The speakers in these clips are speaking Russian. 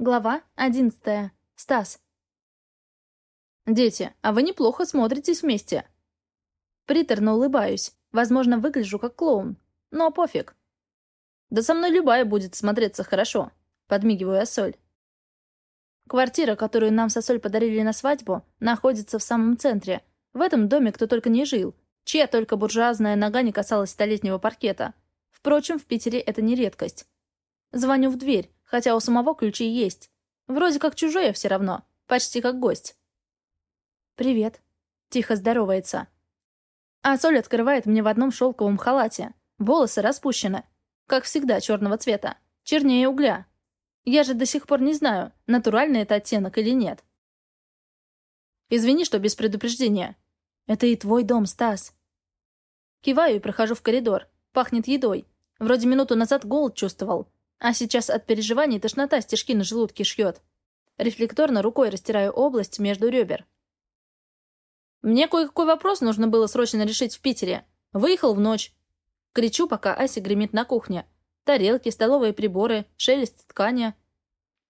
Глава одиннадцатая. Стас. «Дети, а вы неплохо смотритесь вместе». Приторно улыбаюсь. Возможно, выгляжу как клоун. Но пофиг. «Да со мной любая будет смотреться хорошо», — подмигиваю Ассоль. Квартира, которую нам с Ассоль подарили на свадьбу, находится в самом центре. В этом доме кто только не жил. Чья только буржуазная нога не касалась столетнего паркета. Впрочем, в Питере это не редкость. Звоню в дверь хотя у самого ключи есть. Вроде как чужой, а все равно. Почти как гость. «Привет», — тихо здоровается. А Соль открывает мне в одном шелковом халате. Волосы распущены. Как всегда, черного цвета. Чернее угля. Я же до сих пор не знаю, натуральный это оттенок или нет. Извини, что без предупреждения. Это и твой дом, Стас. Киваю и прохожу в коридор. Пахнет едой. Вроде минуту назад голод чувствовал. А сейчас от переживаний тошнота стежки на желудке шьет. Рефлекторно рукой растираю область между ребер. «Мне кое-какой вопрос нужно было срочно решить в Питере. Выехал в ночь». Кричу, пока Ася гремит на кухне. Тарелки, столовые приборы, шелест ткани.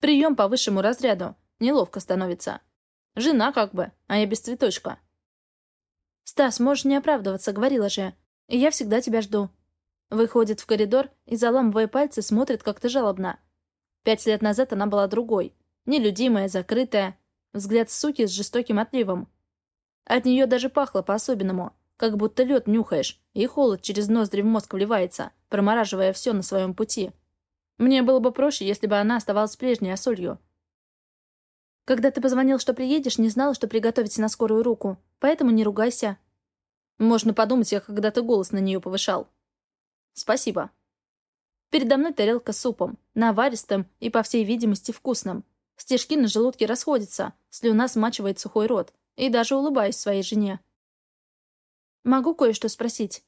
Прием по высшему разряду. Неловко становится. Жена как бы, а я без цветочка. «Стас, можешь не оправдываться, говорила же. Я всегда тебя жду. Выходит в коридор и, заламывая пальцы, смотрит как-то жалобно. Пять лет назад она была другой. Нелюдимая, закрытая. Взгляд суки с жестоким отливом. От нее даже пахло по-особенному. Как будто лед нюхаешь, и холод через ноздри в мозг вливается, промораживая все на своем пути. Мне было бы проще, если бы она оставалась прежней осолью. Когда ты позвонил, что приедешь, не знала, что приготовить на скорую руку. Поэтому не ругайся. Можно подумать, я когда-то голос на нее повышал. Спасибо. Передо мной тарелка с супом, наваристым и, по всей видимости, вкусным. Стежки на желудке расходятся, слюна смачивает сухой рот, и даже улыбаюсь своей жене. «Могу кое-что спросить?»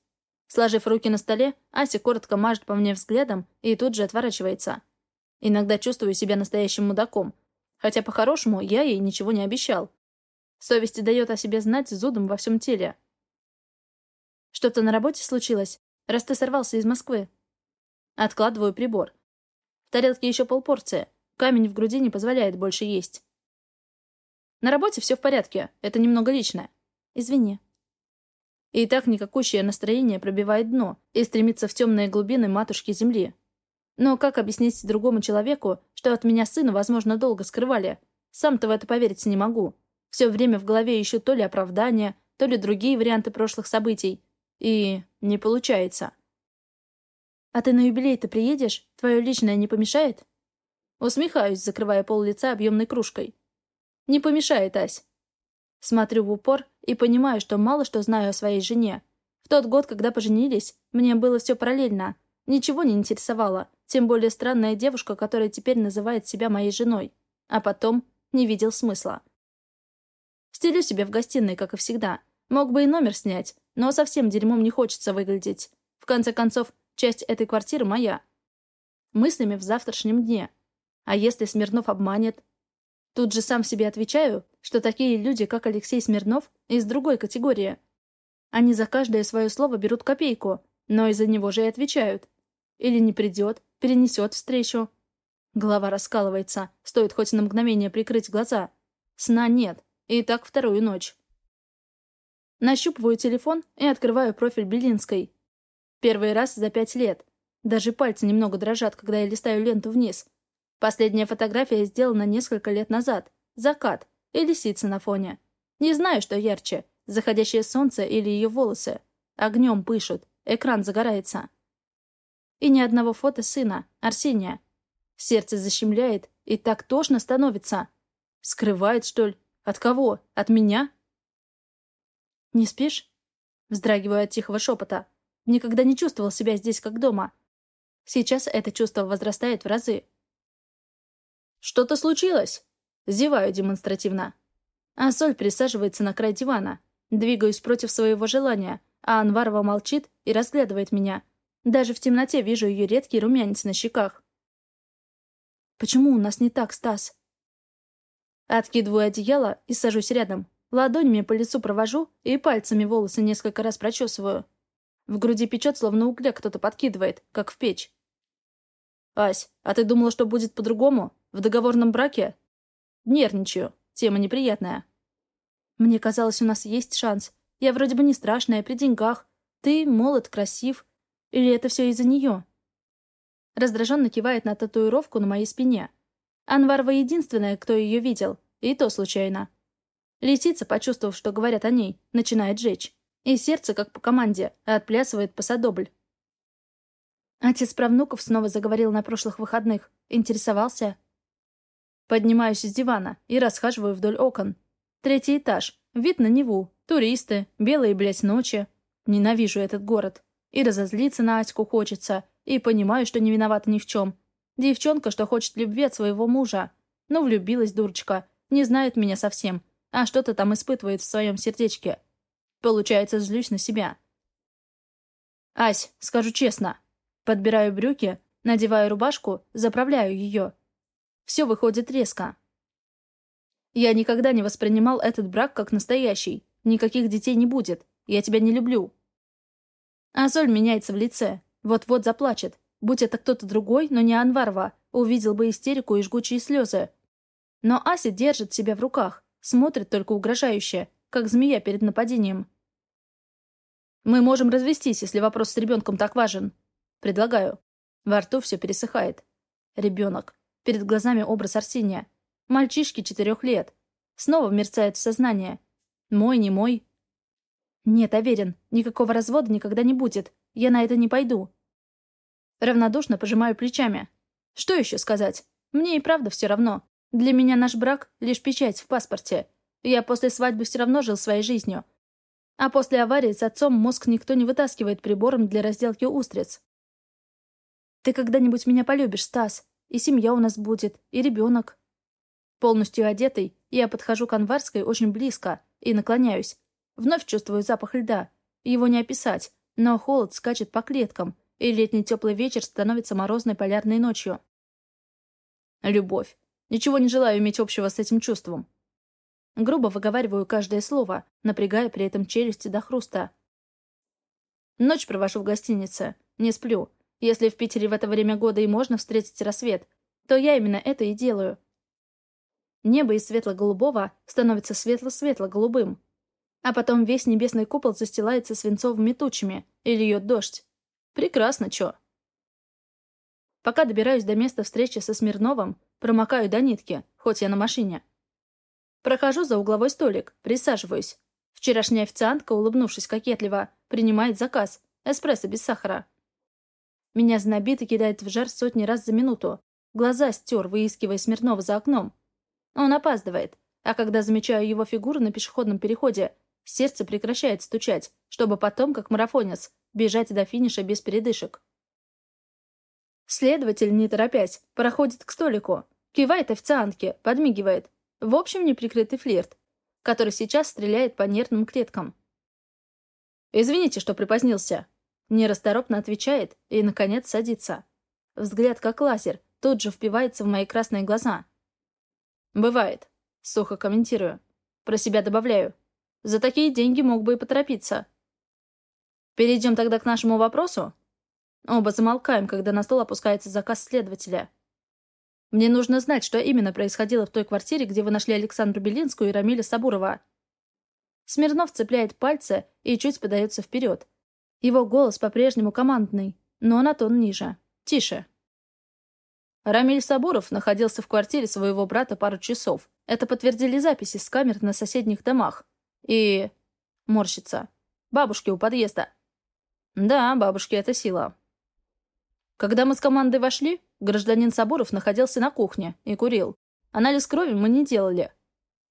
Сложив руки на столе, Ася коротко мажет по мне взглядом и тут же отворачивается. Иногда чувствую себя настоящим мудаком, хотя по-хорошему я ей ничего не обещал. Совесть дает о себе знать зудом во всем теле. «Что-то на работе случилось?» Раз ты сорвался из Москвы. Откладываю прибор. В тарелке еще полпорции. Камень в груди не позволяет больше есть. На работе все в порядке. Это немного личное. Извини. И так никакущее настроение пробивает дно и стремится в темные глубины матушки земли. Но как объяснить другому человеку, что от меня сына, возможно, долго скрывали? Сам-то в это поверить не могу. Все время в голове ищу то ли оправдания, то ли другие варианты прошлых событий. И не получается. «А ты на юбилей-то приедешь? Твое личное не помешает?» Усмехаюсь, закрывая пол лица объемной кружкой. «Не помешает, Ась». Смотрю в упор и понимаю, что мало что знаю о своей жене. В тот год, когда поженились, мне было все параллельно. Ничего не интересовало, тем более странная девушка, которая теперь называет себя моей женой. А потом не видел смысла. Стелю себе в гостиной, как и всегда. Мог бы и номер снять, но совсем дерьмом не хочется выглядеть. В конце концов, часть этой квартиры моя. Мыслями в завтрашнем дне. А если Смирнов обманет? Тут же сам себе отвечаю, что такие люди, как Алексей Смирнов, из другой категории. Они за каждое свое слово берут копейку, но из-за него же и отвечают. Или не придет, перенесет встречу. Голова раскалывается, стоит хоть на мгновение прикрыть глаза. Сна нет, и так вторую ночь. Нащупываю телефон и открываю профиль Белинской. Первый раз за пять лет. Даже пальцы немного дрожат, когда я листаю ленту вниз. Последняя фотография сделана несколько лет назад. Закат и лисица на фоне. Не знаю, что ярче, заходящее солнце или ее волосы. Огнем пышут, экран загорается. И ни одного фото сына, Арсения. Сердце защемляет, и так тошно становится. Скрывает, что ли? От кого? От меня? «Не спишь?» Вздрагиваю от тихого шепота. Никогда не чувствовал себя здесь как дома. Сейчас это чувство возрастает в разы. «Что-то случилось?» Зеваю демонстративно. А Соль присаживается на край дивана. Двигаюсь против своего желания, а Анварова молчит и разглядывает меня. Даже в темноте вижу ее редкий румянец на щеках. «Почему у нас не так, Стас?» Откидываю одеяло и сажусь рядом. Ладонями по лицу провожу и пальцами волосы несколько раз прочесываю. В груди печет, словно угля кто-то подкидывает, как в печь. «Ась, а ты думала, что будет по-другому? В договорном браке? Нервничаю. Тема неприятная. Мне казалось, у нас есть шанс. Я вроде бы не страшная, при деньгах. Ты молод, красив. Или это все из-за нее? Раздраженно кивает на татуировку на моей спине. Анварова единственная, кто ее видел. И то случайно. Лисица, почувствовав, что говорят о ней, начинает жечь. И сердце, как по команде, отплясывает посадобль. Отец правнуков снова заговорил на прошлых выходных. Интересовался. Поднимаюсь из дивана и расхаживаю вдоль окон. Третий этаж. Вид на Неву. Туристы. Белые, блядь, ночи. Ненавижу этот город. И разозлиться на Аську хочется. И понимаю, что не виновата ни в чем. Девчонка, что хочет любви от своего мужа. Ну, влюбилась дурочка. Не знает меня совсем. А что-то там испытывает в своем сердечке. Получается, злюсь на себя. «Ась, скажу честно». Подбираю брюки, надеваю рубашку, заправляю ее. Все выходит резко. Я никогда не воспринимал этот брак как настоящий. Никаких детей не будет. Я тебя не люблю. А Соль меняется в лице. Вот-вот заплачет. Будь это кто-то другой, но не Анварова, увидел бы истерику и жгучие слезы. Но Ася держит себя в руках, смотрит только угрожающе, как змея перед нападением. «Мы можем развестись, если вопрос с ребенком так важен. Предлагаю». Во рту все пересыхает. Ребенок. Перед глазами образ Арсения. Мальчишки четырех лет. Снова мерцает в сознание. Мой, не мой. Нет, уверен, никакого развода никогда не будет. Я на это не пойду. Равнодушно пожимаю плечами. Что еще сказать? Мне и правда все равно. Для меня наш брак — лишь печать в паспорте. Я после свадьбы все равно жил своей жизнью. А после аварии с отцом мозг никто не вытаскивает прибором для разделки устриц. Ты когда-нибудь меня полюбишь, Стас. И семья у нас будет, и ребенок. Полностью одетый, я подхожу к Анварской очень близко и наклоняюсь. Вновь чувствую запах льда. Его не описать, но холод скачет по клеткам, и летний теплый вечер становится морозной полярной ночью. Любовь. Ничего не желаю иметь общего с этим чувством. Грубо выговариваю каждое слово, напрягая при этом челюсти до хруста. Ночь провожу в гостинице. Не сплю. Если в Питере в это время года и можно встретить рассвет, то я именно это и делаю. Небо из светло-голубого становится светло-светло-голубым. А потом весь небесный купол застилается свинцовыми тучами и льет дождь. Прекрасно, чё? Пока добираюсь до места встречи со Смирновым, промокаю до нитки, хоть я на машине. Прохожу за угловой столик, присаживаюсь. Вчерашняя официантка, улыбнувшись кокетливо, принимает заказ. Эспрессо без сахара. Меня знобит и кидает в жар сотни раз за минуту. Глаза стер, выискивая Смирнова за окном. Он опаздывает, а когда замечаю его фигуру на пешеходном переходе, сердце прекращает стучать, чтобы потом, как марафонец, бежать до финиша без передышек. Следователь, не торопясь, проходит к столику, кивает официантке, подмигивает. В общем, неприкрытый флирт, который сейчас стреляет по нервным клеткам. «Извините, что припозднился», Нерасторопно отвечает и, наконец, садится. Взгляд как лазер, тут же впивается в мои красные глаза. «Бывает», — сухо комментирую. Про себя добавляю. «За такие деньги мог бы и поторопиться». «Перейдем тогда к нашему вопросу?» Оба замолкаем, когда на стол опускается заказ следователя. «Мне нужно знать, что именно происходило в той квартире, где вы нашли Александру Белинскую и Рамиля Сабурова». Смирнов цепляет пальцы и чуть подается вперед, его голос по-прежнему командный, но на тон ниже. Тише. Рамиль Сабуров находился в квартире своего брата пару часов. Это подтвердили записи с камер на соседних домах. И... Морщится. Бабушки у подъезда. Да, бабушки — это сила. Когда мы с командой вошли, гражданин Сабуров находился на кухне и курил. Анализ крови мы не делали.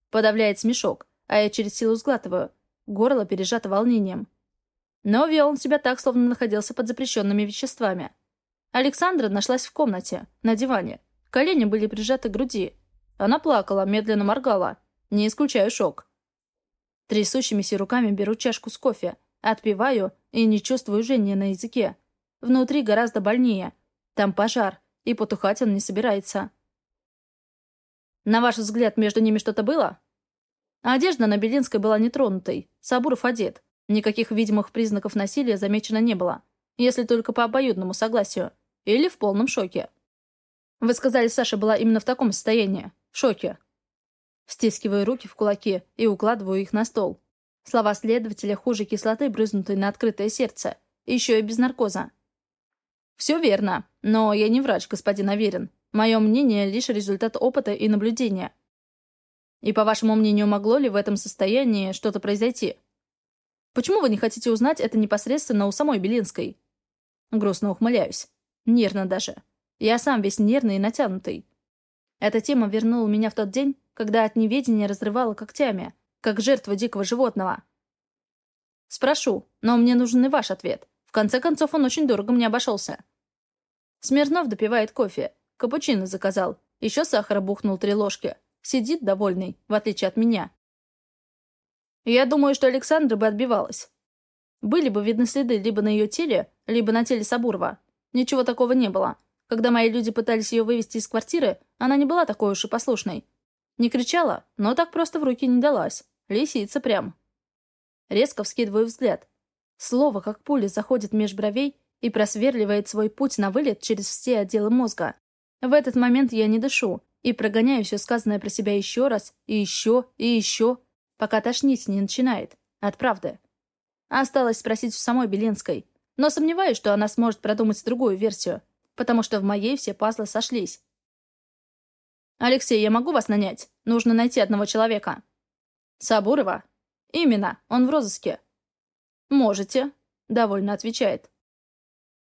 Подавляет смешок, а я через силу сглатываю. Горло пережато волнением. Но вел он себя так, словно находился под запрещенными веществами. Александра нашлась в комнате, на диване. Колени были прижаты к груди. Она плакала, медленно моргала. Не исключаю шок. Трясущимися руками беру чашку с кофе, отпиваю и не чувствую жжения на языке. Внутри гораздо больнее. Там пожар, и потухать он не собирается. На ваш взгляд, между ними что-то было? Одежда на Белинской была нетронутой. Сабуров одет. Никаких видимых признаков насилия замечено не было, если только по обоюдному согласию, или в полном шоке. Вы сказали, Саша была именно в таком состоянии. В шоке. Стискиваю руки в кулаки и укладываю их на стол. Слова следователя хуже кислоты, брызнутой на открытое сердце. Еще и без наркоза. Все верно, но я не врач, господин Аверин. Мое мнение — лишь результат опыта и наблюдения. И, по вашему мнению, могло ли в этом состоянии что-то произойти? Почему вы не хотите узнать это непосредственно у самой Белинской? Грустно ухмыляюсь. Нервно даже. Я сам весь нервный и натянутый. Эта тема вернула меня в тот день, когда от неведения разрывала когтями, как жертва дикого животного. Спрошу, но мне нужен и ваш ответ. В конце концов, он очень дорого мне обошелся. Смирнов допивает кофе. Капучино заказал. Еще сахара бухнул три ложки. Сидит довольный, в отличие от меня. Я думаю, что Александра бы отбивалась. Были бы видны следы либо на ее теле, либо на теле Сабурова. Ничего такого не было. Когда мои люди пытались ее вывести из квартиры, она не была такой уж и послушной. Не кричала, но так просто в руки не далась. Лисица прям. Резко вскидываю взгляд. Слово, как пуля, заходит меж бровей и просверливает свой путь на вылет через все отделы мозга. В этот момент я не дышу и прогоняю все сказанное про себя еще раз, и еще, и еще, пока тошнить не начинает. От правды. Осталось спросить у самой Белинской. Но сомневаюсь, что она сможет продумать другую версию, потому что в моей все пазлы сошлись. «Алексей, я могу вас нанять? Нужно найти одного человека». «Сабурова?» «Именно, он в розыске». «Можете», — довольно отвечает.